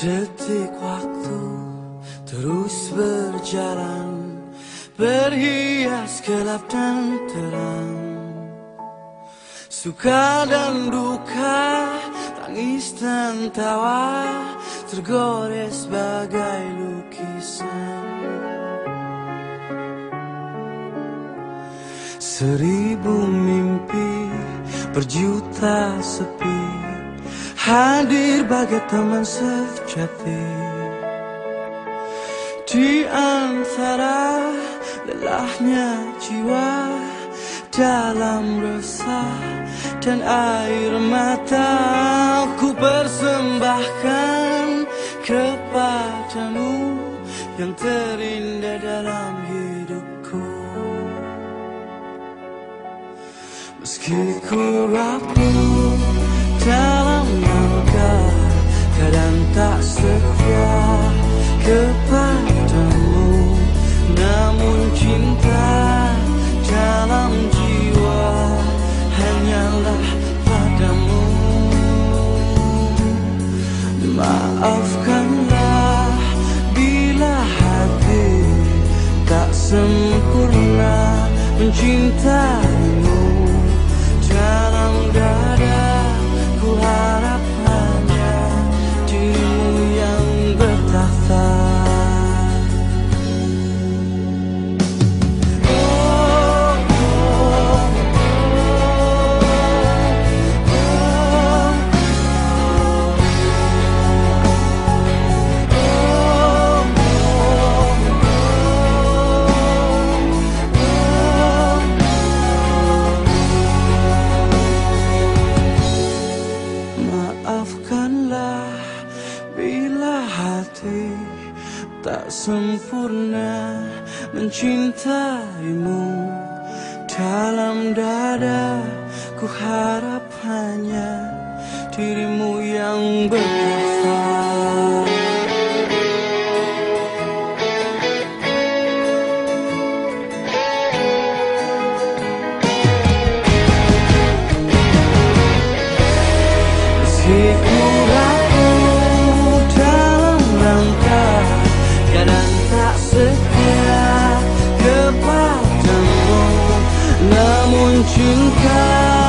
Detik waktu terus berjalan Berhias gelap dan terang. Suka dan duka, tangis dan tawa Tergores bagai lukisan. Seribu mimpi berjuta sepi Hadir bagai teman sejati. Di antara lelahnya jiwa Dalam resah dan air mata Ku persembahkan kepadamu Yang terindah dalam hidupku. Meski ku rapuh Maafkanlah bila hati Tak sempurna mencintaimu tak sempurna mencintaimu. Dalam dada ku harap hanya dirimu yang berkata 群看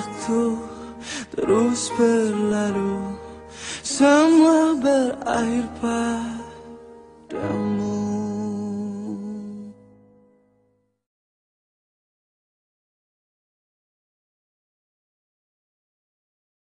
waktu terus berlalu Semua berakhir padamu